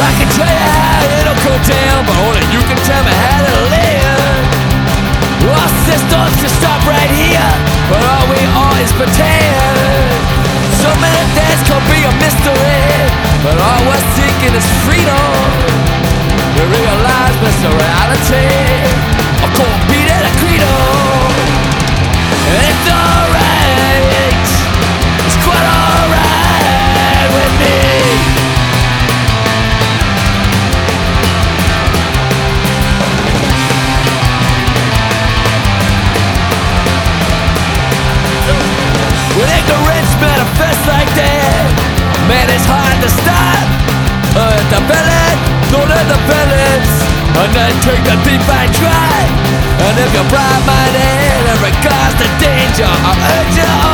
I can tell you how it'll go down, but only you can tell me how to live. Our systems can stop right here, but all we are is pretend. So many things could be a mystery, but all Uh, develop, don't let the balance, and then take the deep and try. And if you're bright-minded and regards the danger, I urge you